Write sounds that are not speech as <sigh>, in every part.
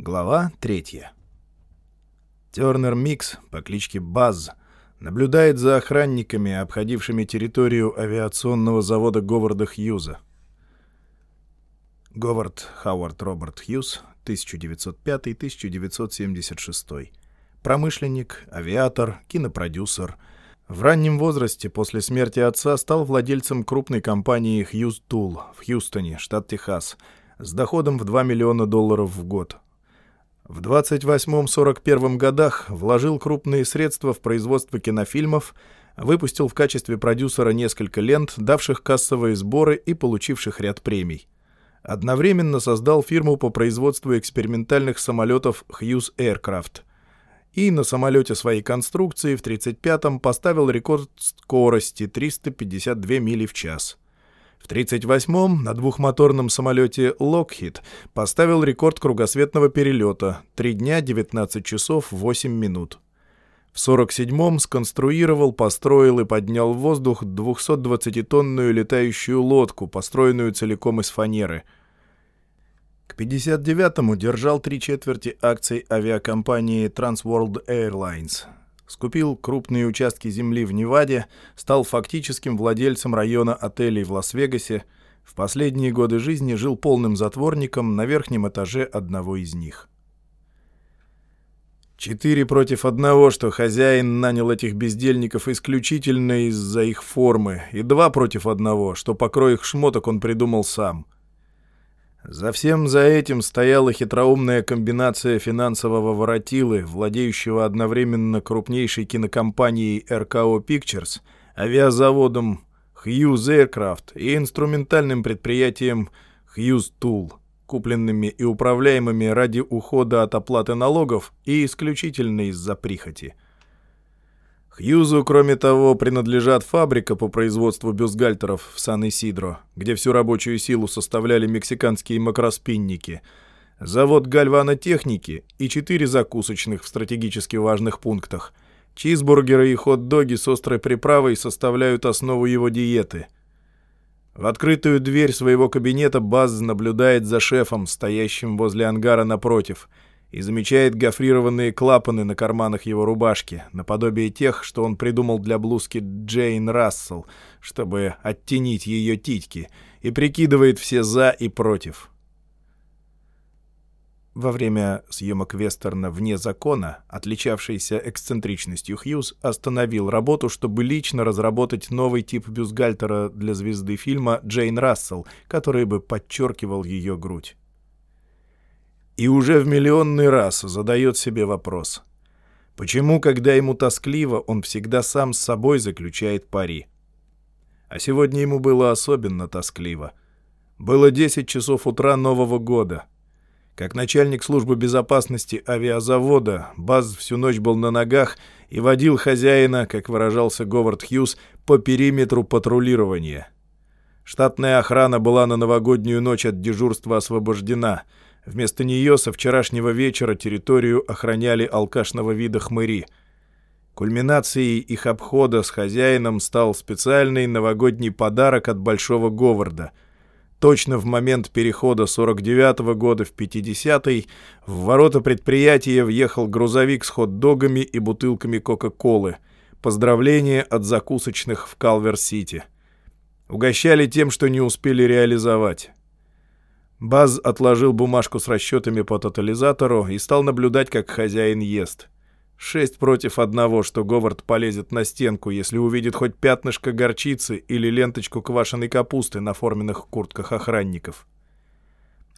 Глава третья. Тернер Микс по кличке Базз наблюдает за охранниками, обходившими территорию авиационного завода Говарда Хьюза. Говард Хауард Роберт Хьюз, 1905-1976. Промышленник, авиатор, кинопродюсер. В раннем возрасте после смерти отца стал владельцем крупной компании Хьюз Тул в Хьюстоне, штат Техас, с доходом в 2 миллиона долларов в год – в 28-41 годах вложил крупные средства в производство кинофильмов, выпустил в качестве продюсера несколько лент, давших кассовые сборы и получивших ряд премий. Одновременно создал фирму по производству экспериментальных самолетов Hughes Aircraft. И на самолете своей конструкции в 1935-м поставил рекорд скорости 352 мили в час – в 1938-м на двухмоторном самолете Lockheed поставил рекорд кругосветного перелета — 3 дня 19 часов 8 минут. В 1947-м сконструировал, построил и поднял в воздух 220-тонную летающую лодку, построенную целиком из фанеры. К 1959-му держал три четверти акций авиакомпании Transworld Airlines — скупил крупные участки земли в Неваде, стал фактическим владельцем района отелей в Лас-Вегасе, в последние годы жизни жил полным затворником на верхнем этаже одного из них. Четыре против одного, что хозяин нанял этих бездельников исключительно из-за их формы, и два против одного, что покрой их шмоток он придумал сам — за всем за этим стояла хитроумная комбинация финансового воротилы, владеющего одновременно крупнейшей кинокомпанией RKO Pictures, авиазаводом Hughes Aircraft и инструментальным предприятием Hughes Tool, купленными и управляемыми ради ухода от оплаты налогов и исключительно из-за прихоти – Хьюзу, кроме того, принадлежат фабрика по производству бюстгальтеров в Сан-Исидро, где всю рабочую силу составляли мексиканские макроспинники, завод гальванотехники и четыре закусочных в стратегически важных пунктах. Чизбургеры и хот-доги с острой приправой составляют основу его диеты. В открытую дверь своего кабинета Баз наблюдает за шефом, стоящим возле ангара напротив — и замечает гофрированные клапаны на карманах его рубашки, наподобие тех, что он придумал для блузки Джейн Рассел, чтобы оттенить ее титьки, и прикидывает все «за» и «против». Во время съемок вестерна «Вне закона», отличавшийся эксцентричностью Хьюз, остановил работу, чтобы лично разработать новый тип бюстгальтера для звезды фильма Джейн Рассел, который бы подчеркивал ее грудь. И уже в миллионный раз задает себе вопрос. Почему, когда ему тоскливо, он всегда сам с собой заключает пари? А сегодня ему было особенно тоскливо. Было 10 часов утра Нового года. Как начальник службы безопасности авиазавода, Баз всю ночь был на ногах и водил хозяина, как выражался Говард Хьюз, по периметру патрулирования. Штатная охрана была на новогоднюю ночь от дежурства освобождена — Вместо нее со вчерашнего вечера территорию охраняли алкашного вида хмыри. Кульминацией их обхода с хозяином стал специальный новогодний подарок от Большого Говарда. Точно в момент перехода 49-го года в 50-й в ворота предприятия въехал грузовик с хот-догами и бутылками Кока-Колы. Поздравление от закусочных в Калвер-Сити. Угощали тем, что не успели реализовать. Баз отложил бумажку с расчетами по тотализатору и стал наблюдать, как хозяин ест. Шесть против одного, что Говард полезет на стенку, если увидит хоть пятнышко горчицы или ленточку квашеной капусты на форменных куртках охранников.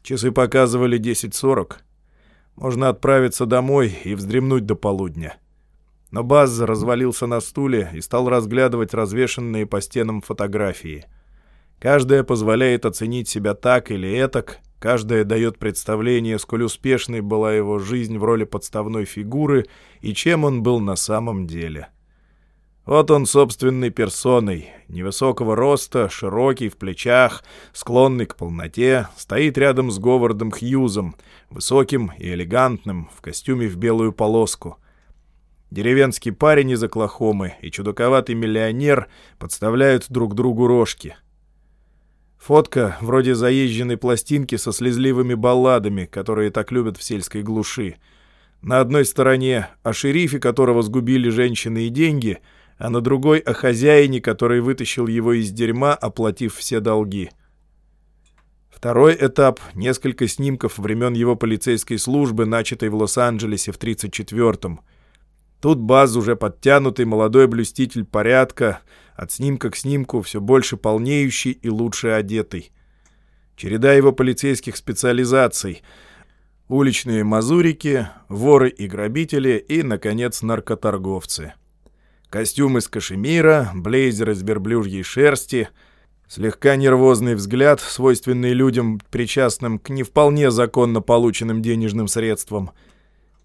Часы показывали 10.40. Можно отправиться домой и вздремнуть до полудня. Но Баз развалился на стуле и стал разглядывать развешанные по стенам фотографии — Каждая позволяет оценить себя так или этак, каждая дает представление, сколь успешной была его жизнь в роли подставной фигуры и чем он был на самом деле. Вот он собственной персоной, невысокого роста, широкий в плечах, склонный к полноте, стоит рядом с Говардом Хьюзом, высоким и элегантным, в костюме в белую полоску. Деревенский парень из Оклахомы и чудаковатый миллионер подставляют друг другу рожки — Фотка вроде заезженной пластинки со слезливыми балладами, которые так любят в сельской глуши. На одной стороне о шерифе, которого сгубили женщины и деньги, а на другой о хозяине, который вытащил его из дерьма, оплатив все долги. Второй этап — несколько снимков времен его полицейской службы, начатой в Лос-Анджелесе в 34-м. Тут Баз уже подтянутый молодой блюститель порядка, от снимка к снимку все больше полнеющий и лучше одетый. Череда его полицейских специализаций — уличные мазурики, воры и грабители и, наконец, наркоторговцы. Костюм из кашемира, блейзер из верблюжьей шерсти — Слегка нервозный взгляд, свойственный людям, причастным к не вполне законно полученным денежным средствам.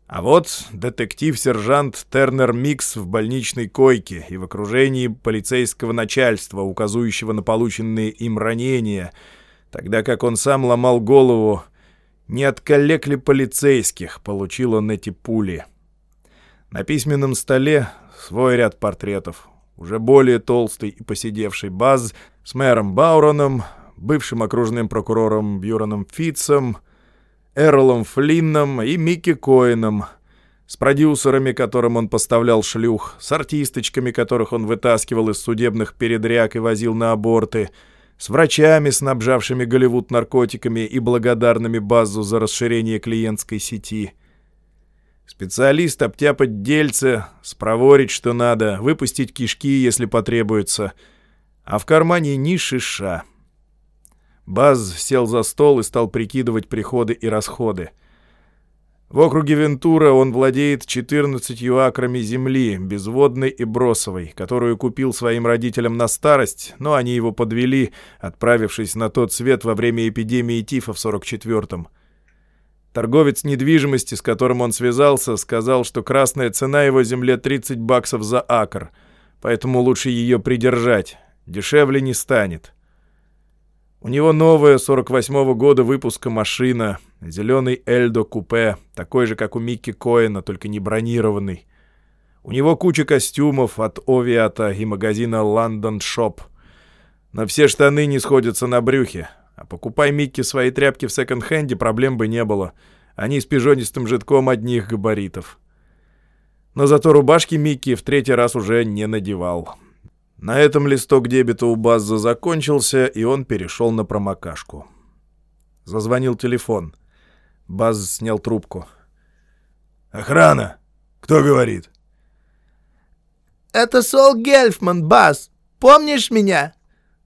А вот детектив-сержант Тернер Микс в больничной койке и в окружении полицейского начальства, указующего на полученные им ранения, тогда как он сам ломал голову, не от коллег ли полицейских получил он эти пули. На письменном столе свой ряд портретов, уже более толстый и посидевший Баз с мэром Бауроном, бывшим окружным прокурором Бьюроном Фитцем, Эрлом Флинном и Микки Коином, с продюсерами, которым он поставлял шлюх, с артисточками, которых он вытаскивал из судебных передряг и возил на аборты, с врачами, снабжавшими Голливуд наркотиками и благодарными Базу за расширение клиентской сети — Специалист обтяпать дельце, спроворить, что надо, выпустить кишки, если потребуется. А в кармане ни шиша. Баз сел за стол и стал прикидывать приходы и расходы. В округе Вентура он владеет 14 акрами земли, безводной и бросовой, которую купил своим родителям на старость, но они его подвели, отправившись на тот свет во время эпидемии тифа в 44-м. Торговец недвижимости, с которым он связался, сказал, что красная цена его земле 30 баксов за акр, поэтому лучше ее придержать, дешевле не станет. У него новая 48-го года выпуска машина, зеленый Эльдо купе, такой же, как у Микки Коэна, только не бронированный. У него куча костюмов от Овиата и магазина London Shop. Но все штаны не сходятся на брюхе, а покупай Микки свои тряпки в секонд-хенде, проблем бы не было. Они с пижонистым житком одних габаритов. Но зато рубашки Микки в третий раз уже не надевал. На этом листок дебета у Базза закончился, и он перешел на промокашку. Зазвонил телефон. Базз снял трубку. «Охрана! Кто говорит?» «Это Сол Гельфман, Базз. Помнишь меня?»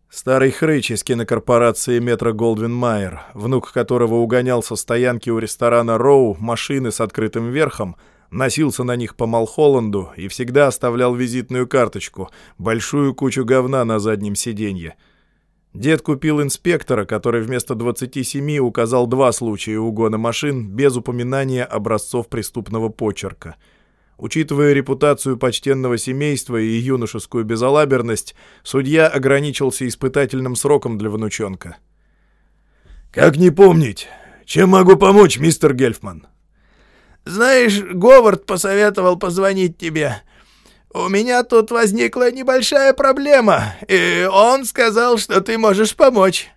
Старый хрыч из кинокорпорации «Метро Голдвин Майер», внук которого угонял со стоянки у ресторана «Роу» машины с открытым верхом, носился на них по Малхолланду и всегда оставлял визитную карточку, большую кучу говна на заднем сиденье. Дед купил инспектора, который вместо 27 указал два случая угона машин без упоминания образцов преступного почерка — Учитывая репутацию почтенного семейства и юношескую безалаберность, судья ограничился испытательным сроком для внучонка. «Как не помнить? Чем могу помочь, мистер Гельфман?» «Знаешь, Говард посоветовал позвонить тебе. У меня тут возникла небольшая проблема, и он сказал, что ты можешь помочь».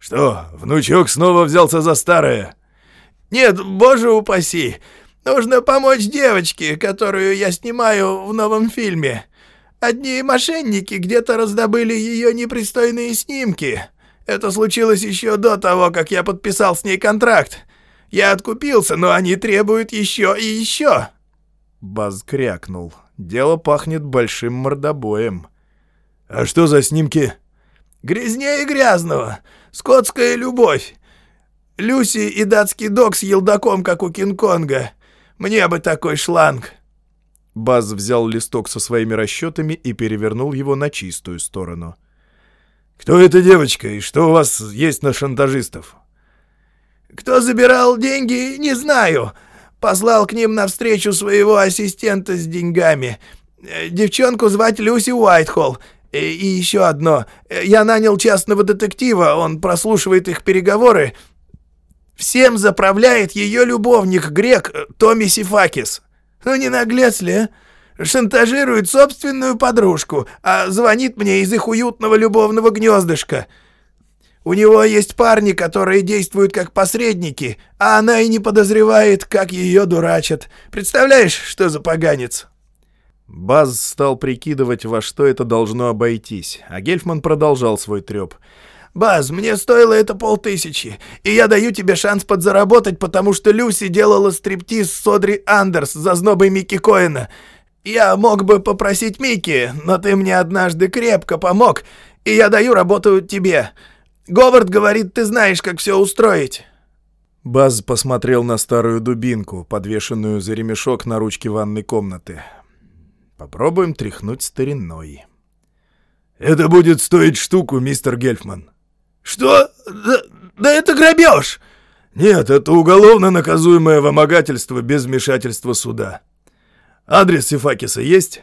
«Что, внучок снова взялся за старое?» «Нет, боже упаси!» Нужно помочь девочке, которую я снимаю в новом фильме. Одни мошенники где-то раздобыли ее непристойные снимки. Это случилось еще до того, как я подписал с ней контракт. Я откупился, но они требуют еще и еще». Баз крякнул. «Дело пахнет большим мордобоем». «А что за снимки?» «Грязнее грязного. Скотская любовь. Люси и датский дог с елдаком, как у Кинг-Конга. Мне бы такой шланг!» Баз взял листок со своими расчетами и перевернул его на чистую сторону. «Кто эта девочка и что у вас есть на шантажистов?» «Кто забирал деньги, не знаю. Послал к ним навстречу своего ассистента с деньгами. Э, девчонку звать Люси Уайтхолл. И, и еще одно. Я нанял частного детектива, он прослушивает их переговоры. Всем заправляет ее любовник, грек э, Томми Сифакис. Ну не наглец ли, а? Шантажирует собственную подружку, а звонит мне из их уютного любовного гнездышка. У него есть парни, которые действуют как посредники, а она и не подозревает, как ее дурачат. Представляешь, что за поганец?» Баз стал прикидывать, во что это должно обойтись, а Гельфман продолжал свой треп. «Баз, мне стоило это полтысячи, и я даю тебе шанс подзаработать, потому что Люси делала стриптиз с Содри Андерс за знобой Микки Коэна. Я мог бы попросить Микки, но ты мне однажды крепко помог, и я даю работу тебе. Говард говорит, ты знаешь, как все устроить». Баз посмотрел на старую дубинку, подвешенную за ремешок на ручке ванной комнаты. Попробуем тряхнуть стариной. «Это будет стоить штуку, мистер Гельфман». «Что? Да, да это грабеж!» «Нет, это уголовно наказуемое вымогательство без вмешательства суда. Адрес Сифакиса есть?»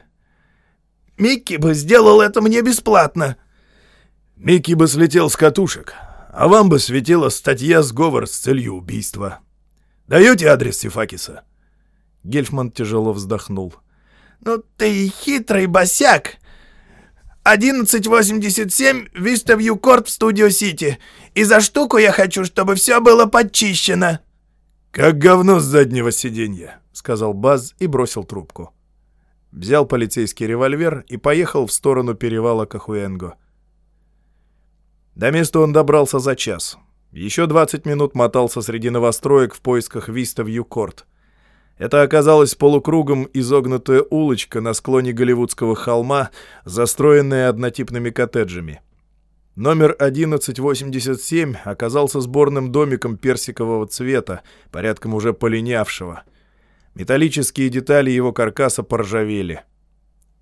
«Микки бы сделал это мне бесплатно». «Микки бы слетел с катушек, а вам бы светила статья сговор с целью убийства. Даете адрес Сифакиса?» Гельфман тяжело вздохнул. — «Ну ты хитрый босяк!» 1187 Виставью Корт в Студио Сити. И за штуку я хочу, чтобы все было подчищено». «Как говно с заднего сиденья», — сказал Баз и бросил трубку. Взял полицейский револьвер и поехал в сторону перевала Кахуэнго. До места он добрался за час. Еще 20 минут мотался среди новостроек в поисках Виставью Корт. Это оказалась полукругом изогнутая улочка на склоне Голливудского холма, застроенная однотипными коттеджами. Номер 1187 оказался сборным домиком персикового цвета, порядком уже полинявшего. Металлические детали его каркаса поржавели.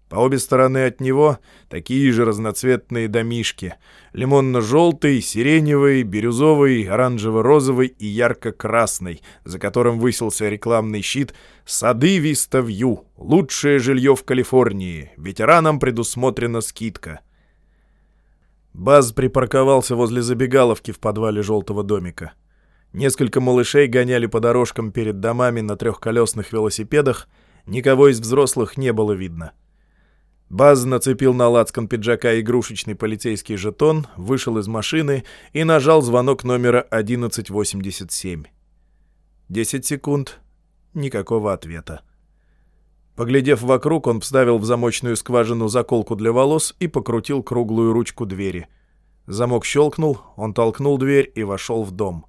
По обе стороны от него такие же разноцветные домишки. Лимонно-желтый, сиреневый, бирюзовый, оранжево-розовый и ярко-красный, за которым высился рекламный щит «Сады Виста Вью. Лучшее жилье в Калифорнии. Ветеранам предусмотрена скидка». Баз припарковался возле забегаловки в подвале желтого домика. Несколько малышей гоняли по дорожкам перед домами на трехколесных велосипедах, никого из взрослых не было видно. — Баз нацепил на лацкан пиджака игрушечный полицейский жетон, вышел из машины и нажал звонок номера 1187. Десять секунд. Никакого ответа. Поглядев вокруг, он вставил в замочную скважину заколку для волос и покрутил круглую ручку двери. Замок щелкнул, он толкнул дверь и вошел в дом.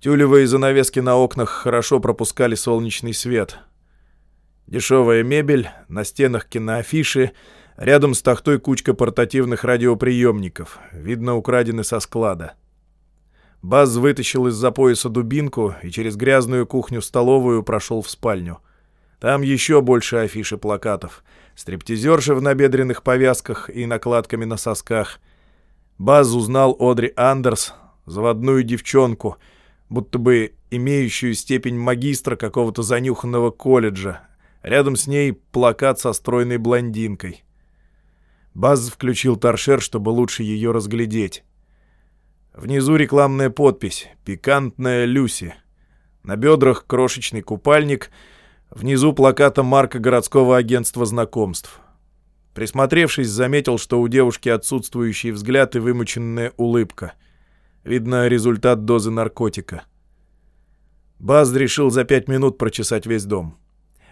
Тюлевые занавески на окнах хорошо пропускали солнечный свет — Дешевая мебель, на стенах киноафиши, рядом с тахтой кучка портативных радиоприемников, видно, украдены со склада. Баз вытащил из-за пояса дубинку и через грязную кухню-столовую прошел в спальню. Там еще больше афиш и плакатов. Стриптизерши в набедренных повязках и накладками на сосках. Баз узнал Одри Андерс, заводную девчонку, будто бы имеющую степень магистра какого-то занюханного колледжа, Рядом с ней плакат со стройной блондинкой. Баз включил торшер, чтобы лучше ее разглядеть. Внизу рекламная подпись «Пикантная Люси». На бедрах крошечный купальник, внизу плаката марка городского агентства знакомств. Присмотревшись, заметил, что у девушки отсутствующий взгляд и вымученная улыбка. Видно, результат дозы наркотика. Баз решил за пять минут прочесать весь дом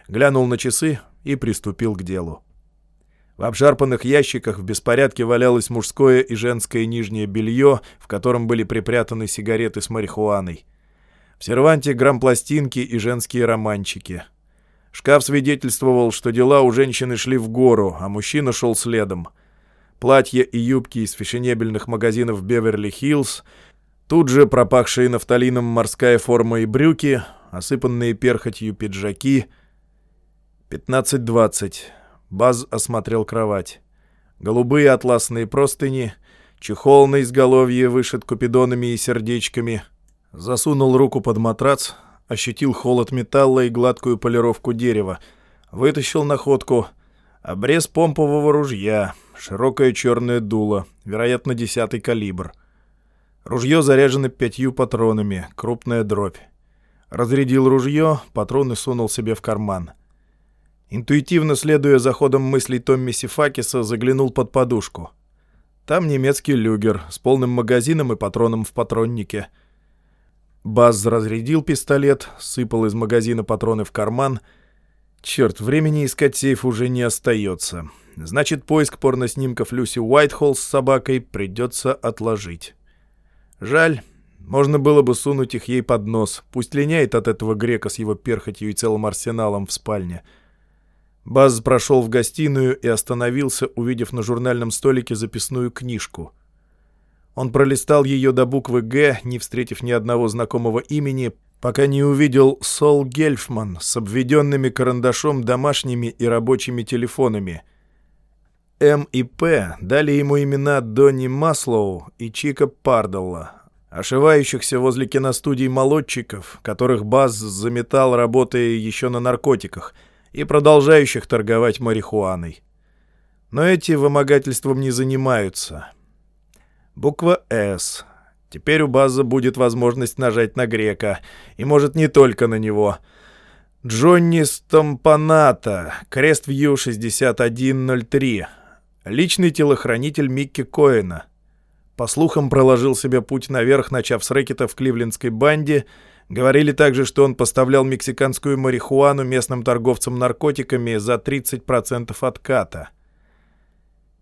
глянул на часы и приступил к делу. В обшарпанных ящиках в беспорядке валялось мужское и женское нижнее белье, в котором были припрятаны сигареты с марихуаной. В серванте грампластинки и женские романчики. Шкаф свидетельствовал, что дела у женщины шли в гору, а мужчина шел следом. Платья и юбки из фешенебельных магазинов Беверли-Хиллз, тут же пропахшие нафталином морская форма и брюки, осыпанные перхотью пиджаки — 15.20. Баз осмотрел кровать. Голубые атласные простыни, чехол на изголовье вышит купидонами и сердечками. Засунул руку под матрац, ощутил холод металла и гладкую полировку дерева. Вытащил находку. Обрез помпового ружья, широкое черное дуло, вероятно, десятый калибр. Ружье заряжено пятью патронами, крупная дробь. Разрядил ружье, патроны сунул себе в карман — Интуитивно следуя за ходом мыслей Томми Сифакиса, заглянул под подушку. Там немецкий люгер с полным магазином и патроном в патроннике. Баз разрядил пистолет, сыпал из магазина патроны в карман. Черт, времени искать сейф уже не остается. Значит, поиск порноснимков Люси Уайтхолл с собакой придется отложить. Жаль, можно было бы сунуть их ей под нос. Пусть линяет от этого грека с его перхотью и целым арсеналом в спальне. Баз прошел в гостиную и остановился, увидев на журнальном столике записную книжку. Он пролистал ее до буквы «Г», не встретив ни одного знакомого имени, пока не увидел Сол Гельфман с обведенными карандашом домашними и рабочими телефонами. М и П дали ему имена Донни Маслоу и Чика Пардалла, ошивающихся возле киностудий молодчиков, которых Баз заметал, работая еще на наркотиках, и продолжающих торговать марихуаной. Но эти вымогательством не занимаются. Буква «С». Теперь у База будет возможность нажать на грека, и может не только на него. Джонни Стомпаната, крест Вью 6103, личный телохранитель Микки Коэна — по слухам, проложил себе путь наверх, начав с рэкета в кливлендской банде. Говорили также, что он поставлял мексиканскую марихуану местным торговцам наркотиками за 30% отката.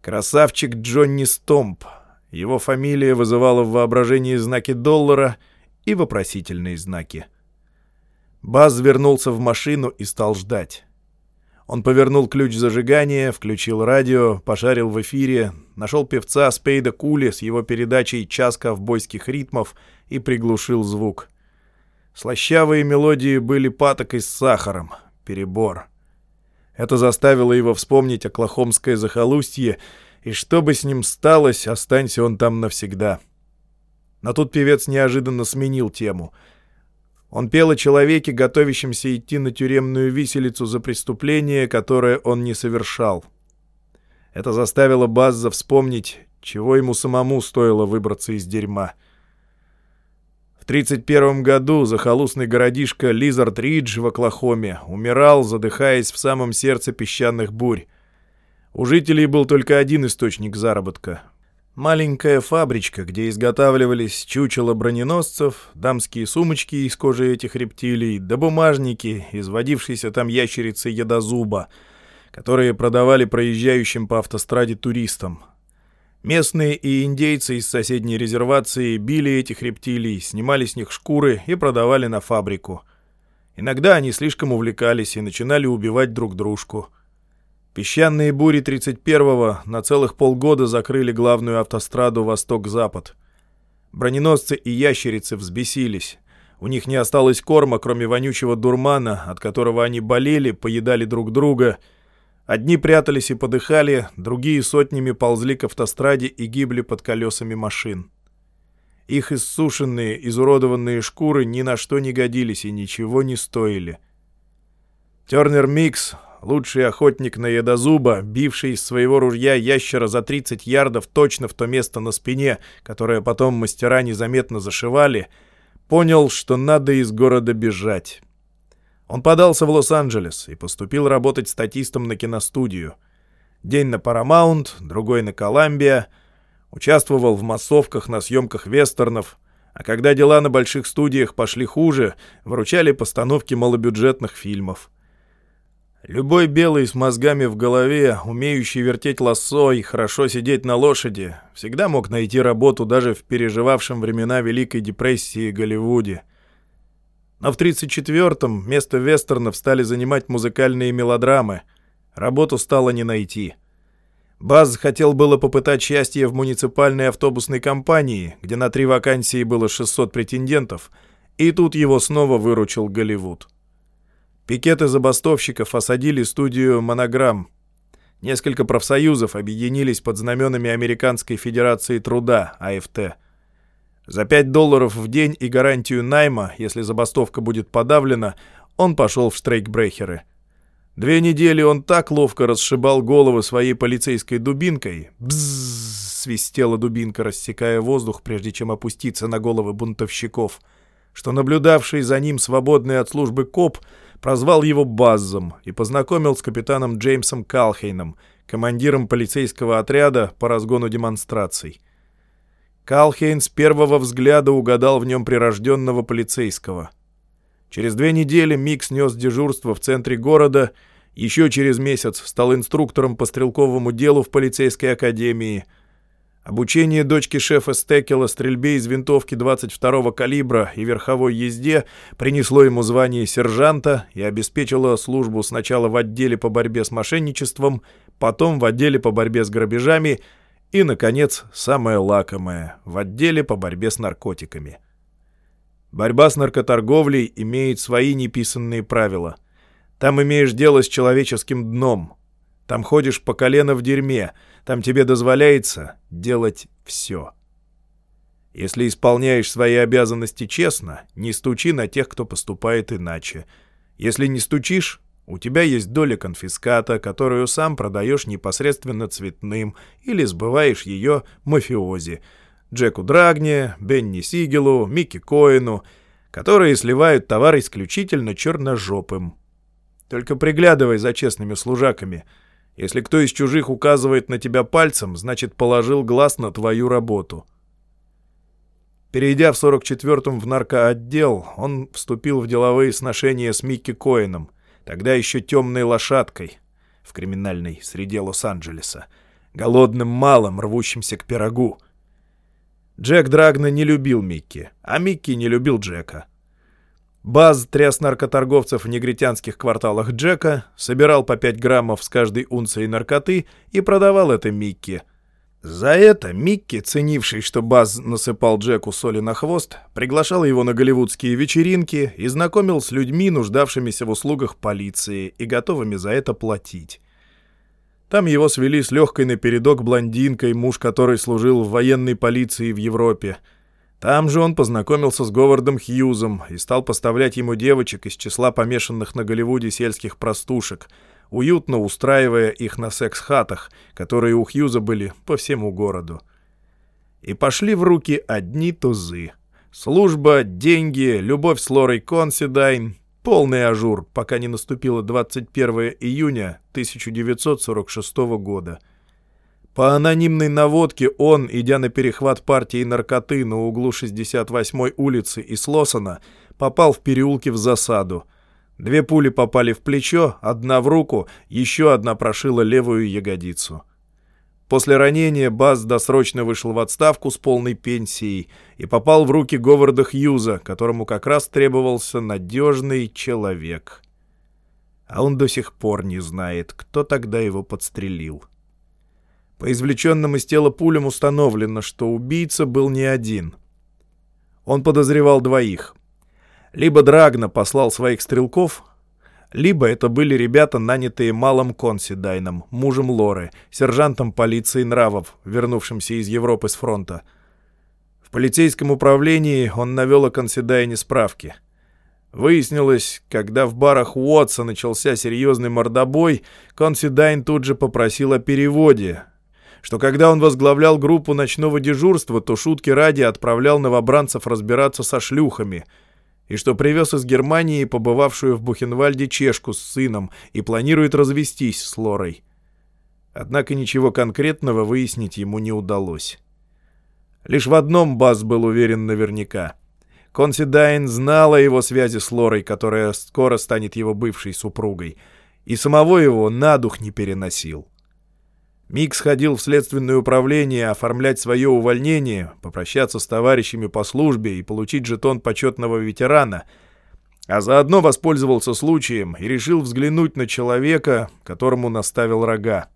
Красавчик Джонни Стомп. Его фамилия вызывала в воображении знаки доллара и вопросительные знаки. Баз вернулся в машину и стал ждать. Он повернул ключ зажигания, включил радио, пошарил в эфире, нашел певца Спейда Кули с его передачей «Час ковбойских ритмов» и приглушил звук. Слащавые мелодии были патокой с сахаром. Перебор. Это заставило его вспомнить оклахомское захолустье, и что бы с ним сталось, останься он там навсегда. Но тут певец неожиданно сменил тему — он пел о человеке, готовящемся идти на тюремную виселицу за преступление, которое он не совершал. Это заставило Базза вспомнить, чего ему самому стоило выбраться из дерьма. В 31 году захолустный городишко Лизард-Ридж в Оклахоме умирал, задыхаясь в самом сердце песчаных бурь. У жителей был только один источник заработка Маленькая фабричка, где изготавливались чучела броненосцев, дамские сумочки из кожи этих рептилий, да бумажники, изводившиеся там ящерицы ядозуба, которые продавали проезжающим по автостраде туристам. Местные и индейцы из соседней резервации били этих рептилий, снимали с них шкуры и продавали на фабрику. Иногда они слишком увлекались и начинали убивать друг дружку — Песчаные бури 31-го на целых полгода закрыли главную автостраду восток-запад. Броненосцы и ящерицы взбесились. У них не осталось корма, кроме вонючего дурмана, от которого они болели, поедали друг друга. Одни прятались и подыхали, другие сотнями ползли к автостраде и гибли под колесами машин. Их иссушенные, изуродованные шкуры ни на что не годились и ничего не стоили. Тернер Микс, лучший охотник на едозуба, бивший из своего ружья ящера за 30 ярдов точно в то место на спине, которое потом мастера незаметно зашивали, понял, что надо из города бежать. Он подался в Лос-Анджелес и поступил работать статистом на киностудию. День на Paramount, другой на Колумбия, участвовал в массовках на съемках вестернов, а когда дела на больших студиях пошли хуже, вручали постановки малобюджетных фильмов. Любой белый с мозгами в голове, умеющий вертеть лассо и хорошо сидеть на лошади, всегда мог найти работу даже в переживавшем времена Великой депрессии Голливуде. Но в 34-м место вестернов стали занимать музыкальные мелодрамы. Работу стало не найти. Баз хотел было попытать счастье в муниципальной автобусной компании, где на три вакансии было 600 претендентов, и тут его снова выручил Голливуд. Пикеты забастовщиков осадили студию «Монограмм». Несколько профсоюзов объединились под знаменами Американской Федерации Труда, АФТ. За 5 долларов в день и гарантию найма, если забастовка будет подавлена, он пошел в штрейкбрехеры. Две недели он так ловко расшибал головы своей полицейской дубинкой. Бзззз, свистела дубинка, рассекая воздух, прежде чем опуститься на головы бунтовщиков, что наблюдавший за ним свободный от службы коп — прозвал его Баззом и познакомил с капитаном Джеймсом Калхейном, командиром полицейского отряда по разгону демонстраций. Калхейн с первого взгляда угадал в нем прирожденного полицейского. Через две недели Микс нес дежурство в центре города, еще через месяц стал инструктором по стрелковому делу в полицейской академии – Обучение дочки шефа Стекела стрельбе из винтовки 22-го калибра и верховой езде принесло ему звание сержанта и обеспечило службу сначала в отделе по борьбе с мошенничеством, потом в отделе по борьбе с грабежами и, наконец, самое лакомое — в отделе по борьбе с наркотиками. Борьба с наркоторговлей имеет свои неписанные правила. Там имеешь дело с человеческим дном. Там ходишь по колено в дерьме — там тебе дозволяется делать все. Если исполняешь свои обязанности честно, не стучи на тех, кто поступает иначе. Если не стучишь, у тебя есть доля конфиската, которую сам продаешь непосредственно цветным или сбываешь ее мафиози. Джеку Драгне, Бенни Сигелу, Микки Коину, которые сливают товар исключительно черножопым. Только приглядывай за честными служаками — если кто из чужих указывает на тебя пальцем, значит, положил глаз на твою работу. Перейдя в 44-м в наркоотдел, он вступил в деловые сношения с Микки Коином, тогда еще темной лошадкой в криминальной среде Лос-Анджелеса, голодным малым, рвущимся к пирогу. Джек Драгна не любил Микки, а Микки не любил Джека. Баз тряс наркоторговцев в негритянских кварталах Джека, собирал по 5 граммов с каждой унцией наркоты и продавал это Микки. За это Микки, ценивший, что Баз насыпал Джеку соли на хвост, приглашал его на голливудские вечеринки и знакомил с людьми, нуждавшимися в услугах полиции и готовыми за это платить. Там его свели с легкой напередок блондинкой, муж которой служил в военной полиции в Европе — там же он познакомился с Говардом Хьюзом и стал поставлять ему девочек из числа помешанных на Голливуде сельских простушек, уютно устраивая их на секс-хатах, которые у Хьюза были по всему городу. И пошли в руки одни тузы. Служба, деньги, любовь с Лорой Консидайн, полный ажур, пока не наступило 21 июня 1946 года — по анонимной наводке он, идя на перехват партии наркоты на углу 68-й улицы и Слосона, попал в переулке в засаду. Две пули попали в плечо, одна в руку, еще одна прошила левую ягодицу. После ранения Баз досрочно вышел в отставку с полной пенсией и попал в руки Говарда Хьюза, которому как раз требовался надежный человек. А он до сих пор не знает, кто тогда его подстрелил. По извлеченным из тела пулям установлено, что убийца был не один. Он подозревал двоих. Либо Драгна послал своих стрелков, либо это были ребята, нанятые Малом Консидайном, мужем Лоры, сержантом полиции нравов, вернувшимся из Европы с фронта. В полицейском управлении он навел о Консидайне справки. Выяснилось, когда в барах Уотса начался серьезный мордобой, Консидайн тут же попросил о переводе, что когда он возглавлял группу ночного дежурства, то шутки ради отправлял новобранцев разбираться со шлюхами, и что привез из Германии побывавшую в Бухенвальде чешку с сыном и планирует развестись с Лорой. Однако ничего конкретного выяснить ему не удалось. Лишь в одном Бас был уверен наверняка. Консидайн знал о его связи с Лорой, которая скоро станет его бывшей супругой, и самого его на дух не переносил. Мик сходил в следственное управление оформлять свое увольнение, попрощаться с товарищами по службе и получить жетон почетного ветерана, а заодно воспользовался случаем и решил взглянуть на человека, которому наставил рога.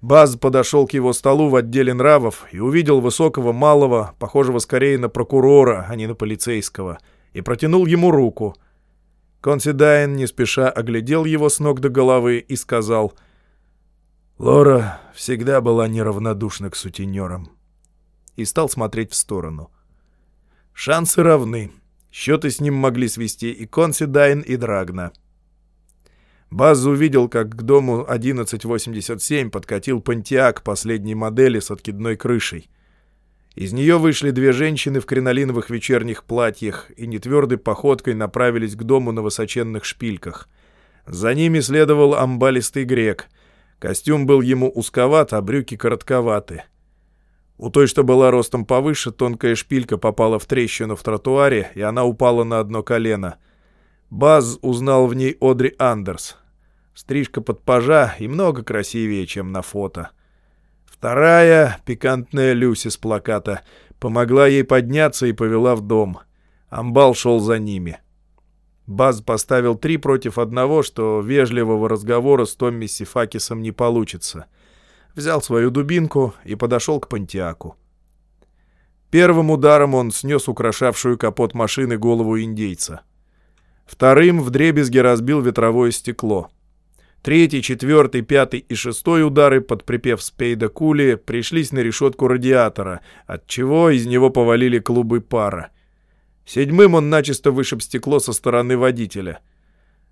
Баз подошел к его столу в отделе нравов и увидел высокого малого, похожего скорее на прокурора, а не на полицейского, и протянул ему руку. Консидайн не спеша оглядел его с ног до головы и сказал — Лора всегда была неравнодушна к сутенерам. И стал смотреть в сторону. Шансы равны. Счеты с ним могли свести и Консидайн, и Драгна. Баз увидел, как к дому 1187 подкатил Пантиак последней модели с откидной крышей. Из нее вышли две женщины в кринолиновых вечерних платьях и нетвердой походкой направились к дому на высоченных шпильках. За ними следовал амбалистый грек — Костюм был ему узковат, а брюки коротковаты. У той, что была ростом повыше, тонкая шпилька попала в трещину в тротуаре, и она упала на одно колено. Баз узнал в ней Одри Андерс. Стрижка под пажа и много красивее, чем на фото. Вторая, пикантная Люси с плаката, помогла ей подняться и повела в дом. Амбал шел за ними. Баз поставил три против одного, что вежливого разговора с Томми Сифакисом не получится. Взял свою дубинку и подошел к Пантиаку. Первым ударом он снес украшавшую капот машины голову индейца. Вторым вдребезги разбил ветровое стекло. Третий, четвертый, пятый и шестой удары под припев спейда кули пришлись на решетку радиатора, отчего из него повалили клубы пара. Седьмым он начисто вышиб стекло со стороны водителя.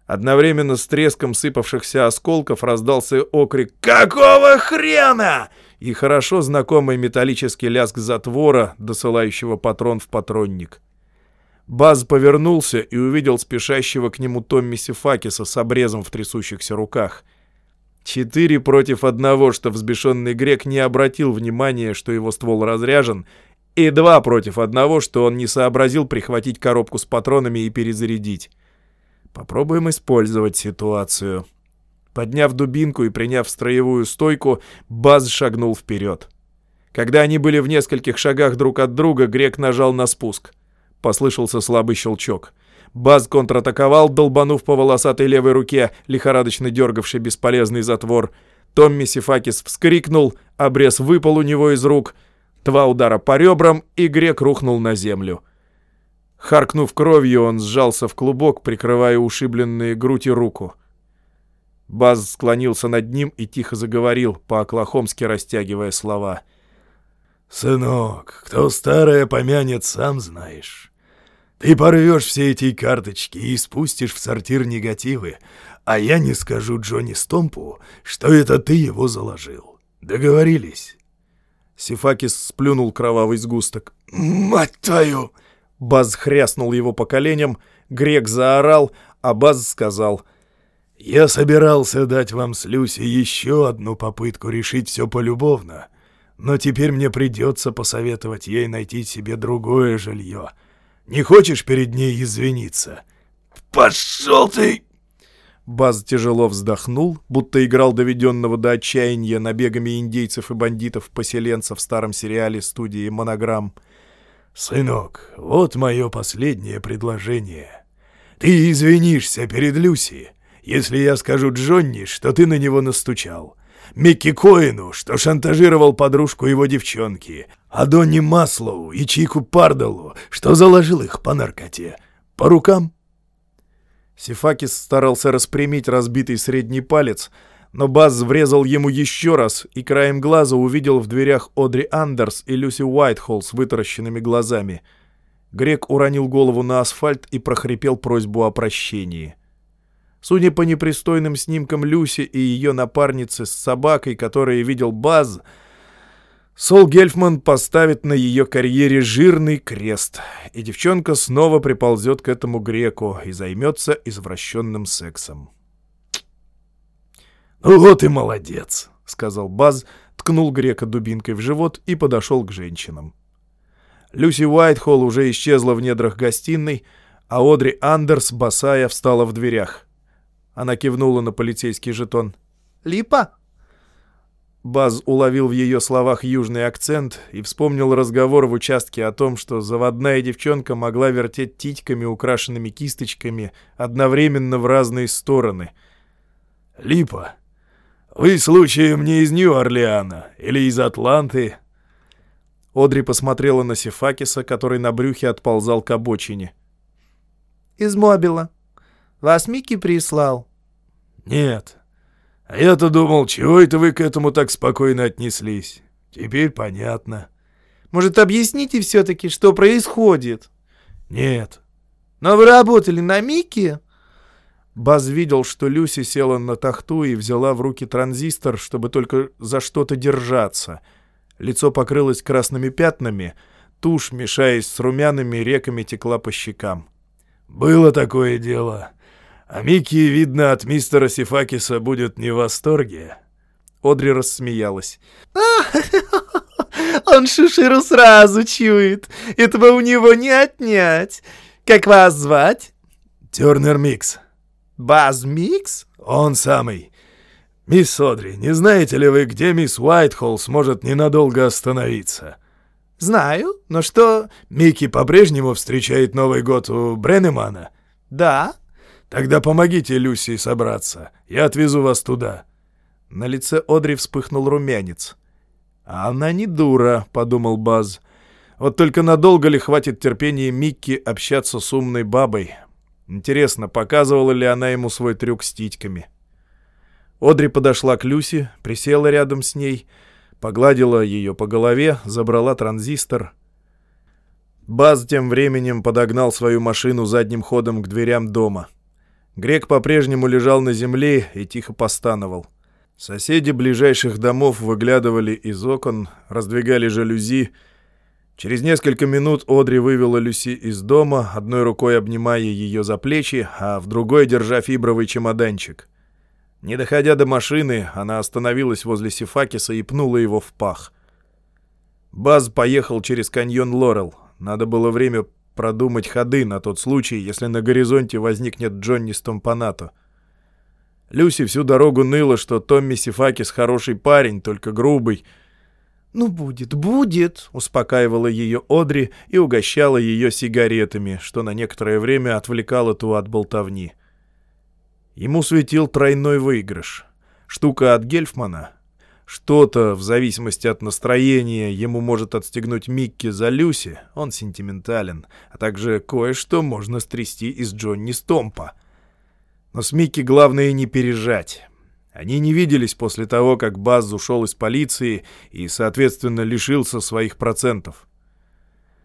Одновременно с треском сыпавшихся осколков раздался окрик «Какого хрена?» и хорошо знакомый металлический лязг затвора, досылающего патрон в патронник. Баз повернулся и увидел спешащего к нему Томми Сифакиса с обрезом в трясущихся руках. Четыре против одного, что взбешенный грек не обратил внимания, что его ствол разряжен, и два против одного, что он не сообразил прихватить коробку с патронами и перезарядить. Попробуем использовать ситуацию. Подняв дубинку и приняв строевую стойку, Баз шагнул вперед. Когда они были в нескольких шагах друг от друга, Грек нажал на спуск. Послышался слабый щелчок. Баз контратаковал, долбанув по волосатой левой руке, лихорадочно дергавший бесполезный затвор. Томми Сифакис вскрикнул, обрез выпал у него из рук — Два удара по ребрам, и грек рухнул на землю. Харкнув кровью, он сжался в клубок, прикрывая ушибленные грудь и руку. Баз склонился над ним и тихо заговорил, по-оклахомски растягивая слова. «Сынок, кто старое помянет, сам знаешь. Ты порвешь все эти карточки и спустишь в сортир негативы, а я не скажу Джонни Стомпу, что это ты его заложил. Договорились?» Сифакис сплюнул кровавый сгусток. «Мать твою!» Баз хряснул его по коленям, Грек заорал, а Баз сказал. «Я собирался дать вам с Люси еще одну попытку решить все полюбовно, но теперь мне придется посоветовать ей найти себе другое жилье. Не хочешь перед ней извиниться?» «Пошел ты!» Баз тяжело вздохнул, будто играл доведенного до отчаяния набегами индейцев и бандитов-поселенцев в старом сериале студии «Монограмм». «Сынок, вот мое последнее предложение. Ты извинишься перед Люси, если я скажу Джонни, что ты на него настучал. Микки Коину, что шантажировал подружку его девчонки, а Донни Маслоу и Чику Пардалу, что заложил их по наркоте. По рукам?» Сифакис старался распрямить разбитый средний палец, но Баз врезал ему еще раз и краем глаза увидел в дверях Одри Андерс и Люси Уайтхолл с вытаращенными глазами. Грек уронил голову на асфальт и прохрипел просьбу о прощении. Судя по непристойным снимкам Люси и ее напарницы с собакой, которые видел Баз, Сол Гельфман поставит на ее карьере жирный крест, и девчонка снова приползет к этому греку и займется извращенным сексом. «Ну вот и молодец», — сказал Баз, ткнул грека дубинкой в живот и подошел к женщинам. Люси Уайтхолл уже исчезла в недрах гостиной, а Одри Андерс, босая, встала в дверях. Она кивнула на полицейский жетон. «Липа?» Баз уловил в ее словах южный акцент и вспомнил разговор в участке о том, что заводная девчонка могла вертеть титьками, украшенными кисточками, одновременно в разные стороны. «Липа, вы случаем не из Нью-Орлеана или из Атланты?» Одри посмотрела на Сефакиса, который на брюхе отползал к обочине. «Из Мобила. Вас Микки прислал?» «Нет». А я-то думал, чего это вы к этому так спокойно отнеслись? Теперь понятно. Может, объясните все-таки, что происходит? Нет. Но вы работали на Микки? Баз видел, что Люси села на тахту и взяла в руки транзистор, чтобы только за что-то держаться. Лицо покрылось красными пятнами, тушь, мешаясь с румяными реками, текла по щекам. «Было такое дело. А Микки, видно, от мистера Сифакиса будет не в восторге. Одри рассмеялась. <laughs> Он шушеру сразу чует. Этого у него не отнять. Как вас звать? Тернер Микс. Баз Микс? Он самый. Мисс Одри, не знаете ли вы, где мисс Уайтхолл сможет ненадолго остановиться? Знаю, но что... Микки по-прежнему встречает Новый год у Бреннемана? Да. Тогда помогите Люси собраться. Я отвезу вас туда. На лице Одри вспыхнул румянец. «А она не дура», — подумал Баз. «Вот только надолго ли хватит терпения Микки общаться с умной бабой? Интересно, показывала ли она ему свой трюк с титьками?» Одри подошла к Люси, присела рядом с ней, погладила ее по голове, забрала транзистор. Баз тем временем подогнал свою машину задним ходом к дверям дома. Грек по-прежнему лежал на земле и тихо постановал. Соседи ближайших домов выглядывали из окон, раздвигали жалюзи. Через несколько минут Одри вывела Люси из дома, одной рукой обнимая ее за плечи, а в другой держа фибровый чемоданчик. Не доходя до машины, она остановилась возле Сифакиса и пнула его в пах. Баз поехал через каньон Лорел. Надо было время продумать ходы на тот случай, если на горизонте возникнет Джонни Стомпанато. Люси всю дорогу ныла, что Томми Сифакис хороший парень, только грубый. «Ну, будет, будет», — успокаивала ее Одри и угощала ее сигаретами, что на некоторое время отвлекало ту от болтовни. Ему светил тройной выигрыш. Штука от Гельфмана. Что-то, в зависимости от настроения, ему может отстегнуть Микки за Люси, он сентиментален, а также кое-что можно стрясти из Джонни Стомпа. Но с Микки главное не пережать. Они не виделись после того, как Баз ушел из полиции и, соответственно, лишился своих процентов.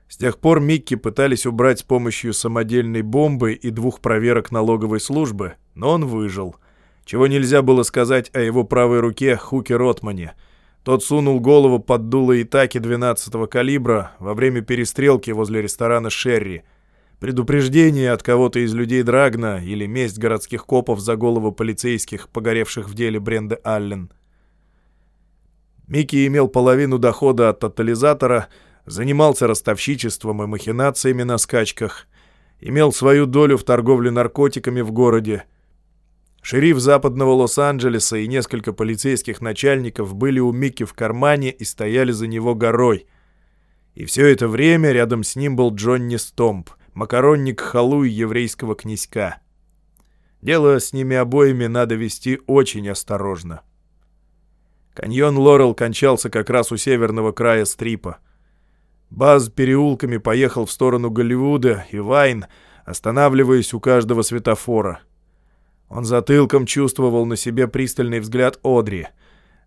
С тех пор Микки пытались убрать с помощью самодельной бомбы и двух проверок налоговой службы, но он выжил. Чего нельзя было сказать о его правой руке Хуке Ротмане. Тот сунул голову под дуло Итаки 12-го калибра во время перестрелки возле ресторана «Шерри». Предупреждение от кого-то из людей Драгна или месть городских копов за голову полицейских, погоревших в деле Бренды Аллен. Микки имел половину дохода от тотализатора — занимался ростовщичеством и махинациями на скачках, имел свою долю в торговле наркотиками в городе. Шериф западного Лос-Анджелеса и несколько полицейских начальников были у Микки в кармане и стояли за него горой. И все это время рядом с ним был Джонни Стомп, макаронник халуй еврейского князька. Дело с ними обоими надо вести очень осторожно. Каньон Лорел кончался как раз у северного края стрипа — Баз переулками поехал в сторону Голливуда и Вайн, останавливаясь у каждого светофора. Он затылком чувствовал на себе пристальный взгляд Одри.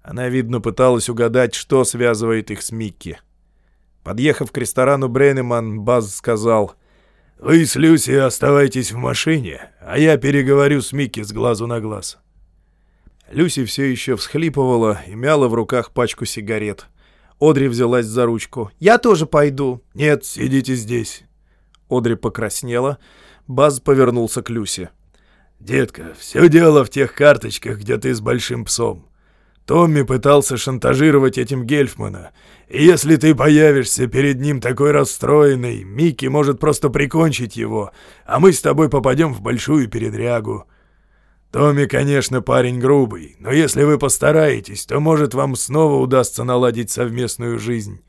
Она, видно, пыталась угадать, что связывает их с Микки. Подъехав к ресторану Бреннеман, Баз сказал, «Вы с Люси оставайтесь в машине, а я переговорю с Микки с глазу на глаз». Люси все еще всхлипывала и мяла в руках пачку сигарет. Одри взялась за ручку. «Я тоже пойду». «Нет, сидите здесь». Одри покраснела. Баз повернулся к Люсе. «Детка, все дело в тех карточках, где ты с большим псом. Томми пытался шантажировать этим Гельфмана. И если ты появишься перед ним такой расстроенный, Микки может просто прикончить его, а мы с тобой попадем в большую передрягу. Томми, конечно, парень грубый, но если вы постараетесь, то, может, вам снова удастся наладить совместную жизнь».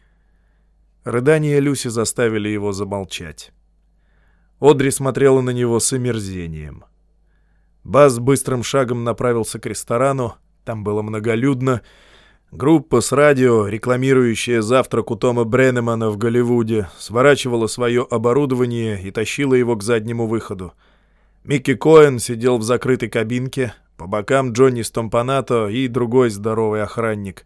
Рыдания Люси заставили его замолчать. Одри смотрела на него с омерзением. Баз быстрым шагом направился к ресторану, там было многолюдно. Группа с радио, рекламирующая завтрак у Тома Бреннемана в Голливуде, сворачивала свое оборудование и тащила его к заднему выходу. Микки Коэн сидел в закрытой кабинке, по бокам Джонни Стомпанато и другой здоровый охранник.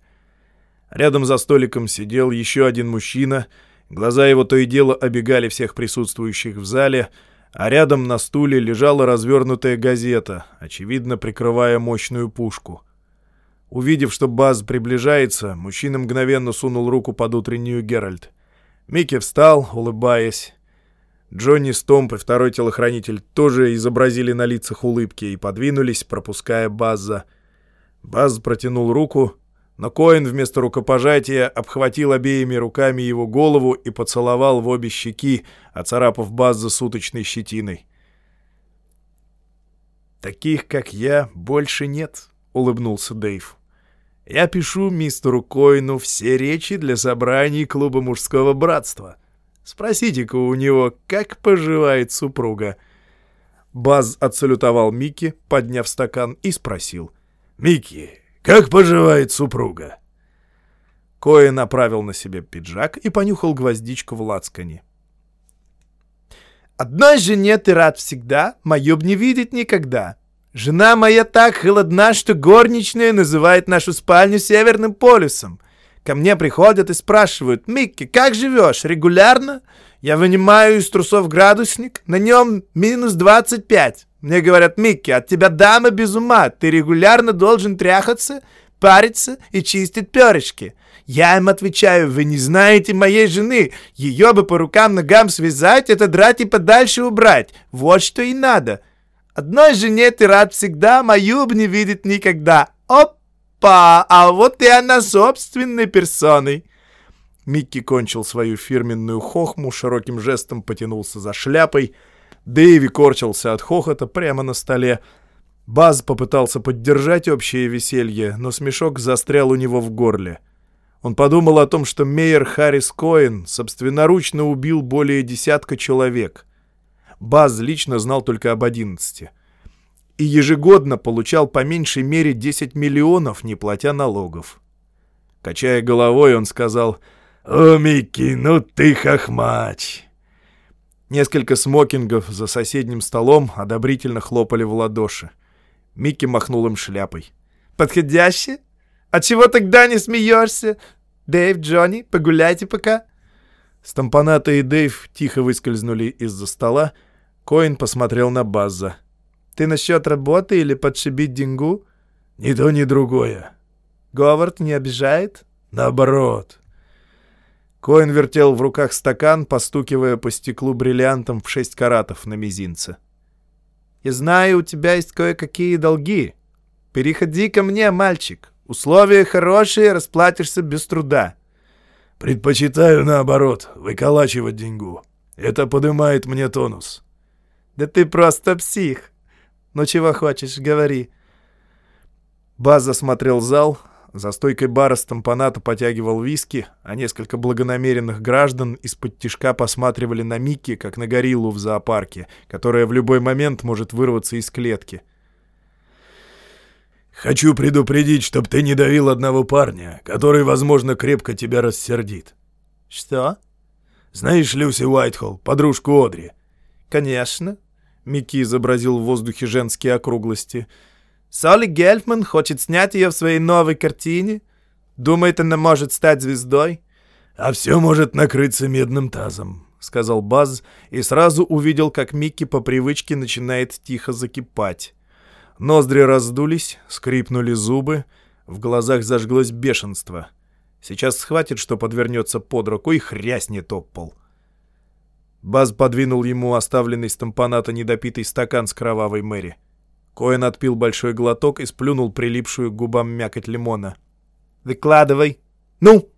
Рядом за столиком сидел еще один мужчина, глаза его то и дело обегали всех присутствующих в зале, а рядом на стуле лежала развернутая газета, очевидно прикрывая мощную пушку. Увидев, что Баз приближается, мужчина мгновенно сунул руку под утреннюю Геральт. Микки встал, улыбаясь, Джонни Стомп и второй телохранитель тоже изобразили на лицах улыбки и подвинулись, пропуская Базза. Базз протянул руку, Но Коэн вместо рукопожатия обхватил обеими руками его голову и поцеловал в обе щеки, оцарапав Базза суточной щетиной. «Таких, как я, больше нет», — улыбнулся Дэйв. «Я пишу мистеру Коину все речи для собраний клуба мужского братства. Спросите-ка у него, как поживает супруга». Баз отсалютовал Микки, подняв стакан, и спросил. «Микки, как поживает супруга?» Коэ направил на себе пиджак и понюхал гвоздичку в лацкане. «Одной жене ты рад всегда, мою б не видеть никогда. Жена моя так холодна, что горничная называет нашу спальню Северным полюсом. Ко мне приходят и спрашивают, «Микки, как живешь? Регулярно?» Я вынимаю из трусов градусник, на нем минус 25. Мне говорят, Микки, от тебя дама без ума, ты регулярно должен тряхаться, париться и чистить перышки. Я им отвечаю, вы не знаете моей жены, ее бы по рукам-ногам связать, это драть и подальше убрать. Вот что и надо. Одной жене ты рад всегда, мою бы не видит никогда. Опа, а вот и она собственной персоной. Микки кончил свою фирменную хохму, широким жестом потянулся за шляпой. Дэйви корчился от хохота прямо на столе. Баз попытался поддержать общее веселье, но смешок застрял у него в горле. Он подумал о том, что мейер Харрис Коэн собственноручно убил более десятка человек. Баз лично знал только об одиннадцати. И ежегодно получал по меньшей мере 10 миллионов, не платя налогов. Качая головой, он сказал — «О, Микки, ну ты хохмач!» Несколько смокингов за соседним столом одобрительно хлопали в ладоши. Микки махнул им шляпой. «Подходяще? А чего тогда не смеешься? Дэйв, Джонни, погуляйте пока». Стампаната и Дэйв тихо выскользнули из-за стола. Коин посмотрел на Базза. «Ты насчет работы или подшибить деньгу?» «Ни то, ни другое». «Говард не обижает?» «Наоборот». Коин вертел в руках стакан, постукивая по стеклу бриллиантом в шесть каратов на мизинце. «Я знаю, у тебя есть кое-какие долги. Переходи ко мне, мальчик. Условия хорошие, расплатишься без труда». «Предпочитаю, наоборот, выколачивать деньгу. Это поднимает мне тонус». «Да ты просто псих. Ну чего хочешь, говори». Баз осмотрел зал, за стойкой бара стампоната потягивал виски, а несколько благонамеренных граждан из-под тишка посматривали на Микки, как на гориллу в зоопарке, которая в любой момент может вырваться из клетки. «Хочу предупредить, чтоб ты не давил одного парня, который, возможно, крепко тебя рассердит». «Что?» «Знаешь Люси Уайтхолл, подружку Одри?» «Конечно». Микки изобразил в воздухе женские округлости — Соли Гельфман хочет снять ее в своей новой картине. Думает, она может стать звездой. «А все может накрыться медным тазом», — сказал Баз, и сразу увидел, как Микки по привычке начинает тихо закипать. Ноздри раздулись, скрипнули зубы, в глазах зажглось бешенство. Сейчас схватит, что подвернется под руку, и хряснет об. Баз подвинул ему оставленный с тампоната недопитый стакан с кровавой Мэри. — Коэн отпил большой глоток и сплюнул прилипшую к губам мякоть лимона. «Выкладывай!» «Ну!»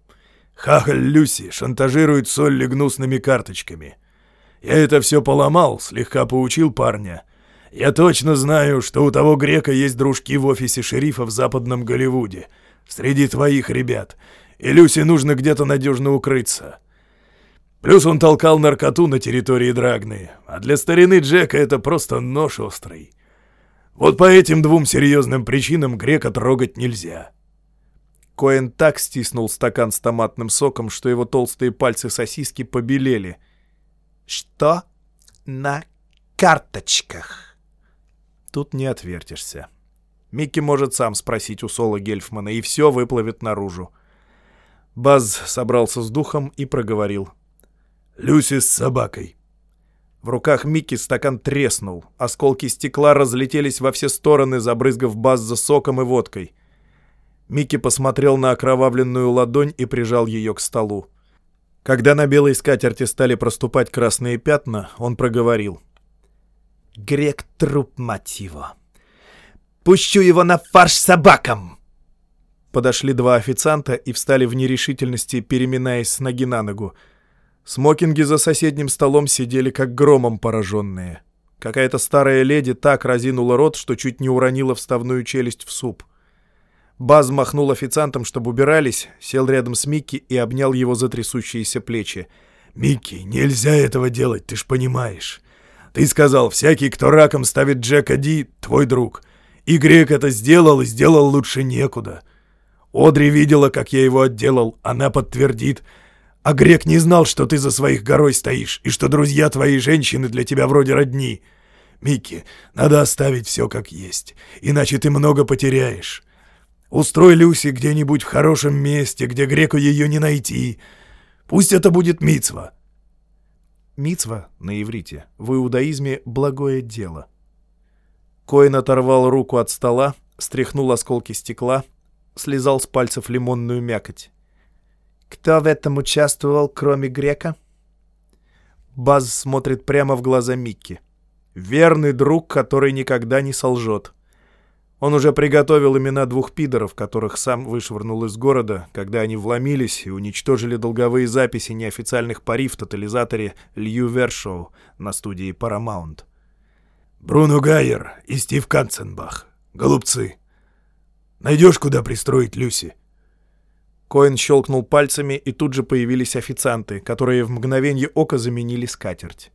«Хахаль Люси шантажирует Солли гнусными карточками. Я это все поломал, слегка поучил парня. Я точно знаю, что у того грека есть дружки в офисе шерифа в западном Голливуде, среди твоих ребят, и Люси нужно где-то надежно укрыться». Плюс он толкал наркоту на территории Драгны, а для старины Джека это просто нож острый. Вот по этим двум серьезным причинам грека трогать нельзя. Коэн так стиснул стакан с томатным соком, что его толстые пальцы сосиски побелели. «Что на карточках?» Тут не отвертишься. Микки может сам спросить у Соло Гельфмана, и все выплывет наружу. Баз собрался с духом и проговорил. «Люси с собакой. В руках Микки стакан треснул. Осколки стекла разлетелись во все стороны, забрызгав Базза соком и водкой. Микки посмотрел на окровавленную ладонь и прижал ее к столу. Когда на белой скатерти стали проступать красные пятна, он проговорил. «Грек труп, его! Пущу его на фарш собакам!» Подошли два официанта и встали в нерешительности, переминаясь с ноги на ногу. Смокинги за соседним столом сидели как громом пораженные. Какая-то старая леди так разинула рот, что чуть не уронила вставную челюсть в суп. Баз махнул официантам, чтобы убирались, сел рядом с Микки и обнял его за трясущиеся плечи. «Микки, нельзя этого делать, ты ж понимаешь. Ты сказал, всякий, кто раком ставит Джека Ди, твой друг. И Грек это сделал, и сделал лучше некуда. Одри видела, как я его отделал, она подтвердит. А Грек не знал, что ты за своих горой стоишь, и что друзья твоей женщины для тебя вроде родни. Микки, надо оставить все как есть, иначе ты много потеряешь. Устрой Люси где-нибудь в хорошем месте, где греку ее не найти. Пусть это будет мицва. Мицва на иврите в иудаизме благое дело. Коин оторвал руку от стола, стряхнул осколки стекла, слезал с пальцев лимонную мякоть. «Кто в этом участвовал, кроме грека?» Баз смотрит прямо в глаза Микки. Верный друг, который никогда не солжет. Он уже приготовил имена двух пидоров, которых сам вышвырнул из города, когда они вломились и уничтожили долговые записи неофициальных пари в тотализаторе Лью Вершоу на студии Paramount. «Бруно Гайер и Стив Канценбах. Голубцы. Найдешь, куда пристроить Люси?» Коэн щелкнул пальцами, и тут же появились официанты, которые в мгновение ока заменили скатерть.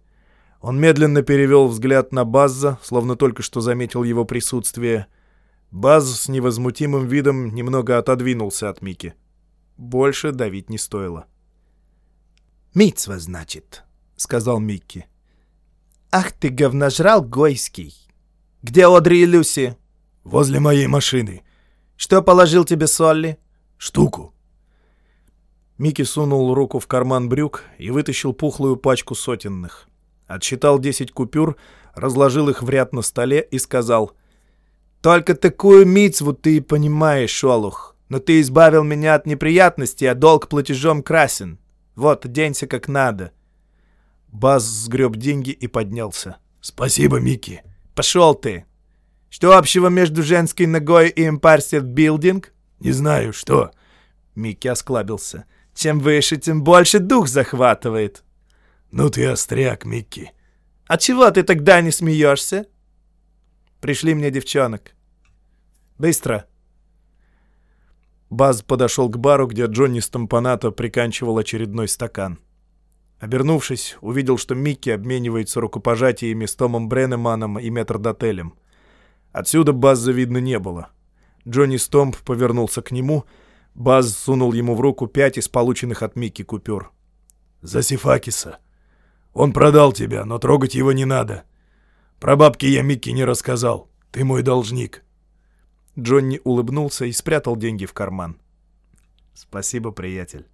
Он медленно перевел взгляд на Базза, словно только что заметил его присутствие — Баз с невозмутимым видом немного отодвинулся от Мики. Больше давить не стоило. «Митцва, значит», — сказал Микки. «Ах ты, говножрал Гойский! Где Одри и Люси?» «Возле моей машины». «Что положил тебе Солли?» «Штуку». Микки сунул руку в карман брюк и вытащил пухлую пачку сотенных. Отсчитал десять купюр, разложил их в ряд на столе и сказал — только такую мицву ты понимаешь, Шолух. Но ты избавил меня от неприятностей, а долг платежом красен. Вот, оденься как надо». Баз сгреб деньги и поднялся. «Спасибо, Микки». «Пошел ты!» «Что общего между женской ногой и State Building?» «Не знаю, что?» Микки осклабился. «Чем выше, тем больше дух захватывает». «Ну ты остряк, Микки». «А чего ты тогда не смеешься?» «Пришли мне девчонок». Быстро!» Баз подошел к бару, где Джонни Стампонато приканчивал очередной стакан. Обернувшись, увидел, что Микки обменивается рукопожатиями с Томом Бреннеманом и метрдотелем. Отсюда База видно не было. Джонни Стомп повернулся к нему. Баз сунул ему в руку пять из полученных от Микки купюр. «За Сифакиса. Он продал тебя, но трогать его не надо. Про бабки я Микки не рассказал. Ты мой должник». Джонни улыбнулся и спрятал деньги в карман. «Спасибо, приятель».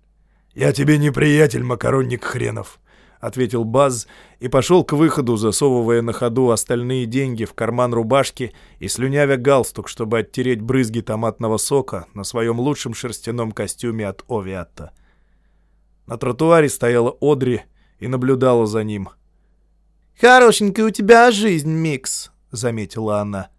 «Я тебе не приятель, макаронник хренов», — ответил Баз и пошел к выходу, засовывая на ходу остальные деньги в карман рубашки и слюнявя галстук, чтобы оттереть брызги томатного сока на своем лучшем шерстяном костюме от Овиатта. На тротуаре стояла Одри и наблюдала за ним. «Хорошенькая у тебя жизнь, Микс», — заметила она.